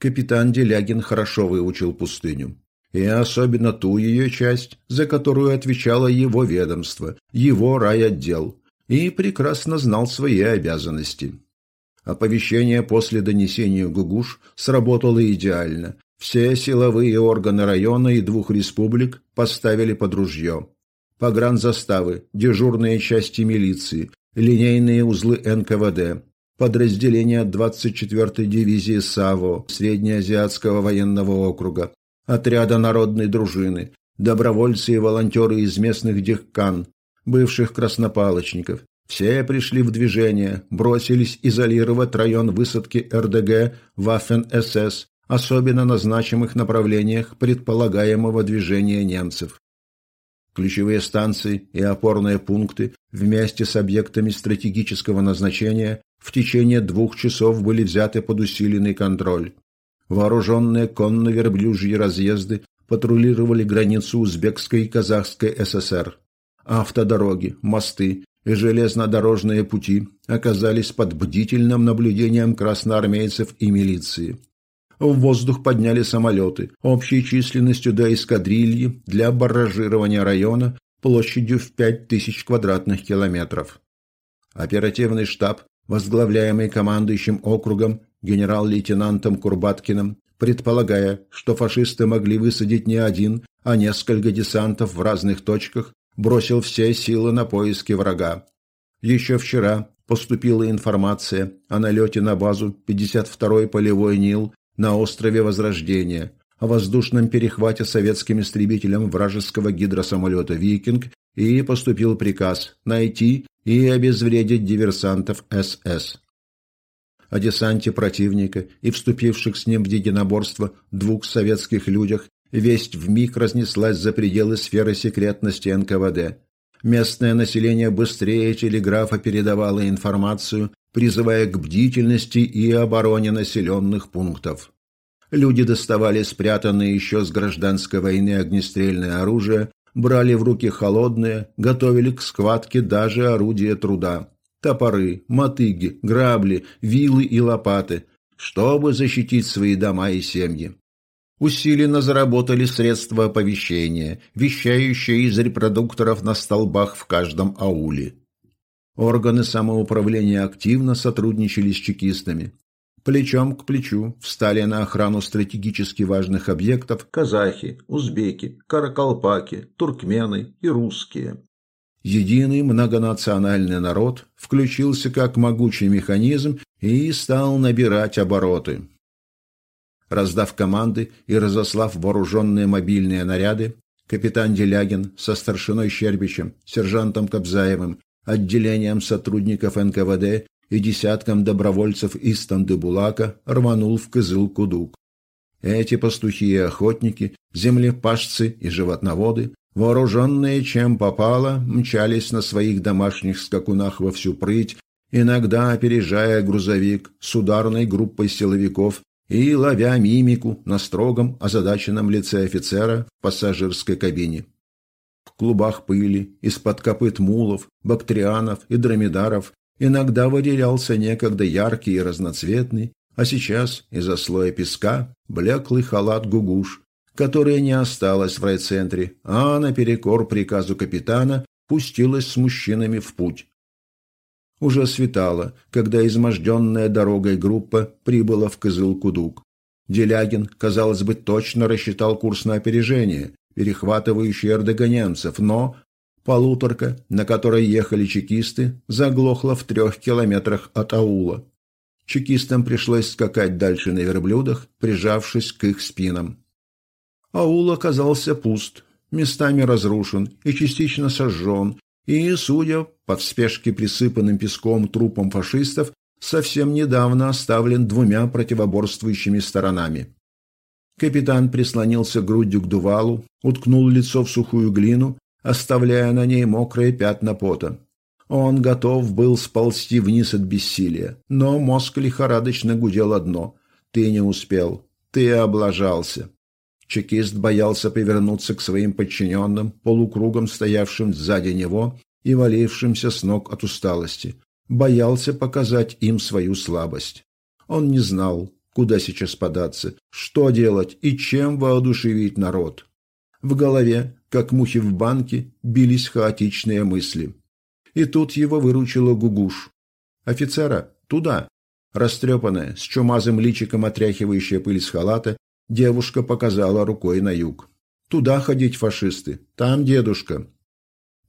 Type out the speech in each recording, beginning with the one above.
Капитан Делягин хорошо выучил пустыню. И особенно ту ее часть, за которую отвечало его ведомство, его райотдел, и прекрасно знал свои обязанности. Оповещение после донесения Гугуш сработало идеально. Все силовые органы района и двух республик поставили под ружье. Погранзаставы, дежурные части милиции, линейные узлы НКВД, подразделения 24-й дивизии САВО Среднеазиатского военного округа, отряда народной дружины, добровольцы и волонтеры из местных дехкан, бывших краснопалочников. Все пришли в движение, бросились изолировать район высадки РДГ Ваффен-СС, особенно на значимых направлениях предполагаемого движения немцев. Ключевые станции и опорные пункты вместе с объектами стратегического назначения в течение двух часов были взяты под усиленный контроль. Вооруженные конно-верблюжьи разъезды патрулировали границу Узбекской и Казахской ССР. Автодороги, мосты и железнодорожные пути оказались под бдительным наблюдением красноармейцев и милиции. В воздух подняли самолеты общей численностью до эскадрильи для барражирования района площадью в 5000 квадратных километров. Оперативный штаб, возглавляемый командующим округом генерал-лейтенантом Курбаткиным, предполагая, что фашисты могли высадить не один, а несколько десантов в разных точках, бросил все силы на поиски врага. Еще вчера поступила информация о налете на базу 52-й полевой НИЛ на острове Возрождения, о воздушном перехвате советским истребителем вражеского гидросамолета «Викинг» и поступил приказ найти и обезвредить диверсантов СС. О десанте противника и вступивших с ним в единоборство двух советских людях весть вмиг разнеслась за пределы сферы секретности НКВД. Местное население быстрее телеграфа передавало информацию, призывая к бдительности и обороне населенных пунктов. Люди доставали спрятанное еще с гражданской войны огнестрельное оружие, брали в руки холодные, готовили к схватке даже орудия труда. Топоры, мотыги, грабли, вилы и лопаты, чтобы защитить свои дома и семьи. Усиленно заработали средства оповещения, вещающие из репродукторов на столбах в каждом ауле. Органы самоуправления активно сотрудничали с чекистами. Плечом к плечу встали на охрану стратегически важных объектов казахи, узбеки, каракалпаки, туркмены и русские. Единый многонациональный народ включился как могучий механизм и стал набирать обороты. Раздав команды и разослав вооруженные мобильные наряды, капитан Делягин со старшиной Щербичем, сержантом Кобзаевым отделением сотрудников НКВД и десятком добровольцев из Тандыбулака рванул в Кызыл-Кудук. Эти пастухи и охотники, землепашцы и животноводы, вооруженные чем попало, мчались на своих домашних скакунах во всю прыть, иногда опережая грузовик с ударной группой силовиков и ловя мимику на строгом озадаченном лице офицера в пассажирской кабине в клубах пыли, из-под копыт мулов, бактрианов и дромедаров иногда выделялся некогда яркий и разноцветный, а сейчас из-за слоя песка блеклый халат гугуш, которая не осталась в райцентре, а наперекор приказу капитана пустилась с мужчинами в путь. Уже светало, когда изможденная дорогой группа прибыла в Кызыл-Кудук. Делягин, казалось бы, точно рассчитал курс на опережение, перехватывающий эрдоганянцев, но полуторка, на которой ехали чекисты, заглохла в трех километрах от аула. Чекистам пришлось скакать дальше на верблюдах, прижавшись к их спинам. Аул оказался пуст, местами разрушен и частично сожжен, и, судя по в спешке присыпанным песком трупам фашистов, совсем недавно оставлен двумя противоборствующими сторонами. Капитан прислонился грудью к дувалу, уткнул лицо в сухую глину, оставляя на ней мокрые пятна пота. Он готов был сползти вниз от бессилия, но мозг лихорадочно гудел одно. «Ты не успел. Ты облажался». Чекист боялся повернуться к своим подчиненным, полукругом стоявшим сзади него и валившимся с ног от усталости. Боялся показать им свою слабость. Он не знал, куда сейчас податься, что делать и чем воодушевить народ. В голове, как мухи в банке, бились хаотичные мысли. И тут его выручила Гугуш. «Офицера, туда!» Растрепанная, с чумазым личиком отряхивающая пыль с халата, девушка показала рукой на юг. «Туда ходить, фашисты! Там дедушка!»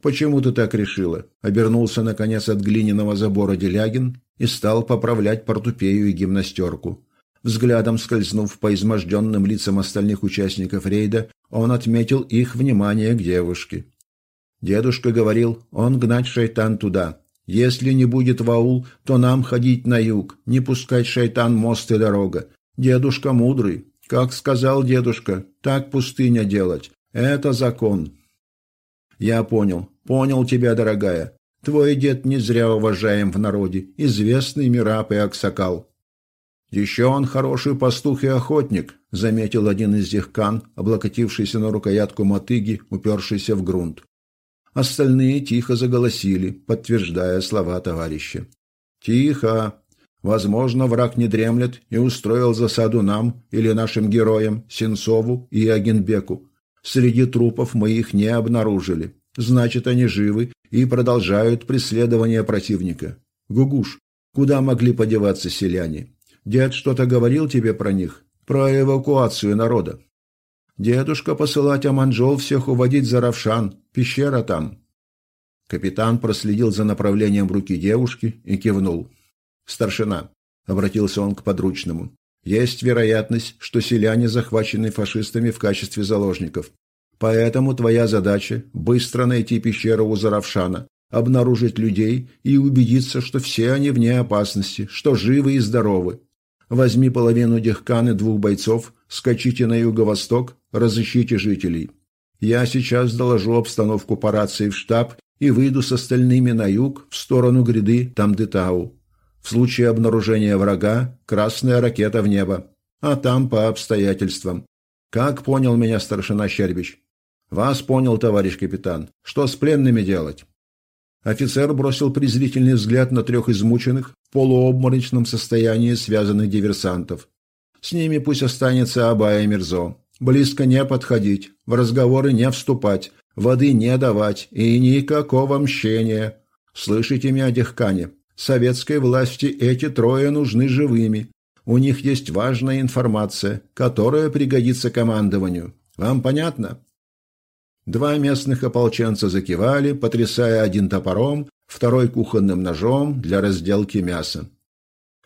«Почему ты так решила?» Обернулся, наконец, от глиняного забора Делягин и стал поправлять портупею и гимнастерку. Взглядом скользнув по изможденным лицам остальных участников рейда, он отметил их внимание к девушке. Дедушка говорил, он гнать шайтан туда. Если не будет ваул, то нам ходить на юг, не пускать шайтан мост и дорога. Дедушка мудрый. Как сказал дедушка, так пустыня делать. Это закон. Я понял. Понял тебя, дорогая. Твой дед не зря уважаем в народе. Известный Мираб и Аксакал. «Еще он хороший пастух и охотник», — заметил один из дихкан, облокотившийся на рукоятку мотыги, упершийся в грунт. Остальные тихо заголосили, подтверждая слова товарища. «Тихо! Возможно, враг не дремлет и устроил засаду нам или нашим героям, Сенцову и Агенбеку. Среди трупов мы их не обнаружили. Значит, они живы и продолжают преследование противника. Гугуш, куда могли подеваться селяне? Дед что-то говорил тебе про них? Про эвакуацию народа?» Дедушка посылать Аманжол всех уводить за Равшан. Пещера там. Капитан проследил за направлением руки девушки и кивнул. «Старшина», — обратился он к подручному, — «есть вероятность, что селяне захвачены фашистами в качестве заложников. Поэтому твоя задача – быстро найти пещеру у Заравшана, обнаружить людей и убедиться, что все они вне опасности, что живы и здоровы. Возьми половину дехкан и двух бойцов, скачите на юго-восток, разыщите жителей. Я сейчас доложу обстановку по рации в штаб и выйду с остальными на юг в сторону гряды Тамдетау. В случае обнаружения врага – красная ракета в небо, а там по обстоятельствам. Как понял меня старшина Щербич? Вас понял, товарищ капитан. Что с пленными делать? Офицер бросил презрительный взгляд на трех измученных, полуобморочном состоянии связанных диверсантов. С ними пусть останется Абая Мирзо. Близко не подходить, в разговоры не вступать, воды не давать и никакого мщения. Слышите меня, Дехкане? Советской власти эти трое нужны живыми. У них есть важная информация, которая пригодится командованию. Вам понятно? Два местных ополченца закивали, потрясая один топором, второй кухонным ножом для разделки мяса.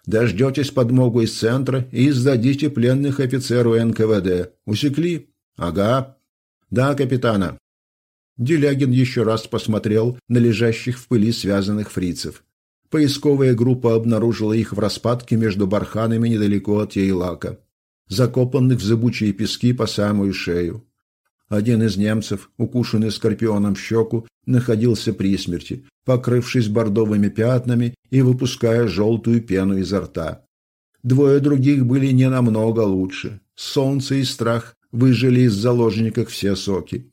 Дождетесь подмогу из центра и сдадите пленных офицеру НКВД. Усекли? Ага. Да, капитана. Делягин еще раз посмотрел на лежащих в пыли связанных фрицев. Поисковая группа обнаружила их в распадке между барханами недалеко от Ейлака, закопанных в зыбучие пески по самую шею. Один из немцев, укушенный скорпионом в щеку, находился при смерти, покрывшись бордовыми пятнами и выпуская желтую пену изо рта. Двое других были не намного лучше. Солнце и страх выжили из заложников все соки.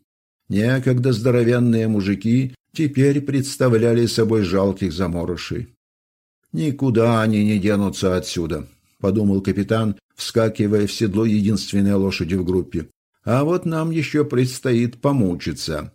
Некогда здоровенные мужики теперь представляли собой жалких заморышей. «Никуда они не денутся отсюда», — подумал капитан, вскакивая в седло единственной лошади в группе. А вот нам еще предстоит помучиться.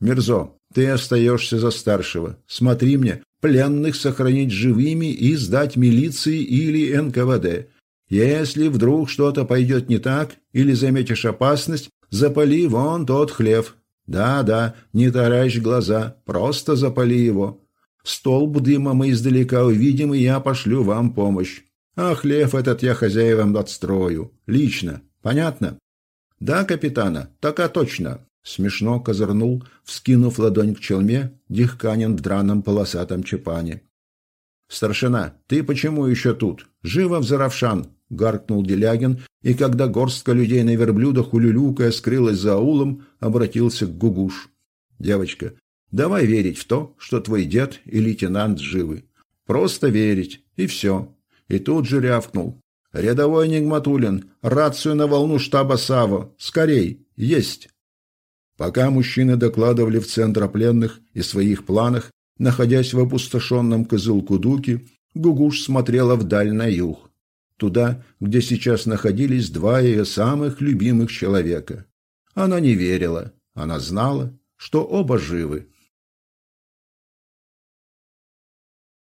Мирзо, ты остаешься за старшего. Смотри мне, пленных сохранить живыми и сдать милиции или НКВД. Если вдруг что-то пойдет не так или заметишь опасность, запали вон тот хлев. Да-да, не таращь глаза, просто запали его. Столб дыма мы издалека увидим, и я пошлю вам помощь. А хлев этот я хозяевам отстрою. Лично. Понятно? «Да, капитана, така точно!» Смешно козырнул, вскинув ладонь к челме, дихканин в драном полосатом чепане. «Старшина, ты почему еще тут? Живо в Заравшан!» — гаркнул Делягин, и когда горстка людей на верблюдах, улюлюкая, скрылась за аулом, обратился к Гугуш. «Девочка, давай верить в то, что твой дед и лейтенант живы. Просто верить, и все». И тут же рявкнул. «Рядовой Нигматулин, рацию на волну штаба САВО. Скорей! Есть!» Пока мужчины докладывали в центр пленных и своих планах, находясь в опустошенном Кызылкудуке, Гугуш смотрела вдаль на юг. туда, где сейчас находились два ее самых любимых человека. Она не верила, она знала, что оба живы.